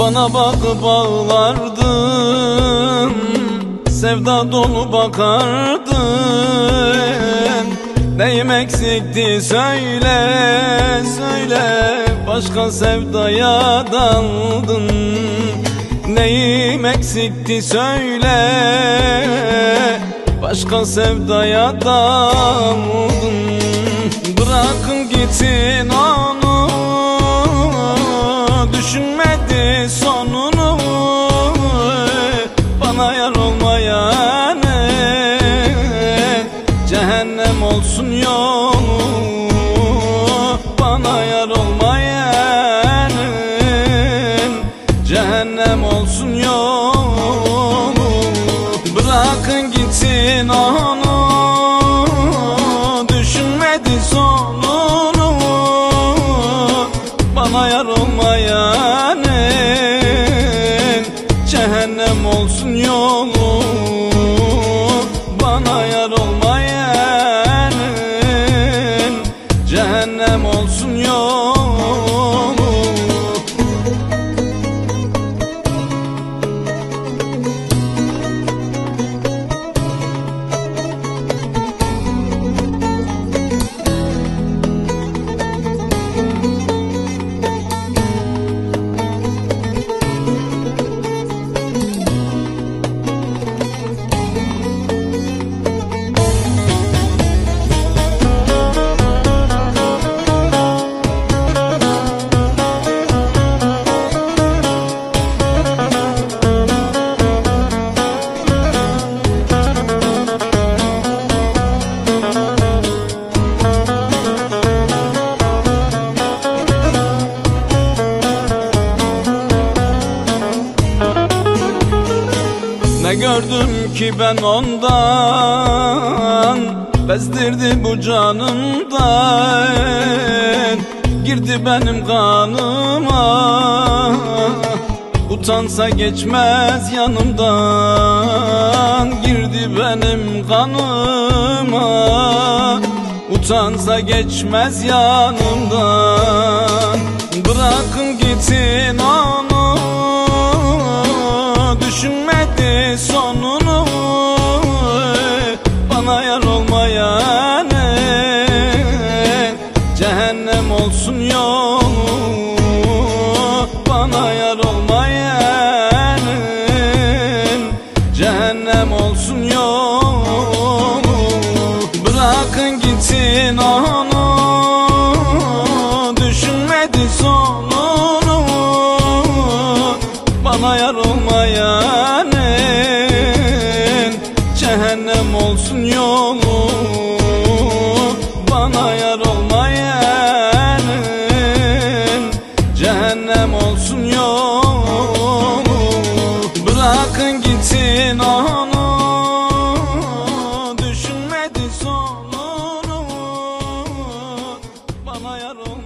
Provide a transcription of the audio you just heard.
Bana bakıp ağlardın Sevda dolu bakardın. Neyim eksikti söyle söyle. Başka sevdaya daldın. Neyim eksikti söyle. Başka sevdaya daldın Bana yar olmayan Ne gördüm ki ben ondan? Bezdirdi bu canımdan. Girdi benim kanıma. Utansa geçmez yanımdan. Girdi benim kanıma. Utansa geçmez yanımdan Bırakın gitsin onu. Düşünmedi sonunu. Bana yar olmayan Cehennem olsun yolu. Bana yar olmayan Cehennem olsun yolu. Bırakın gitsin onu yar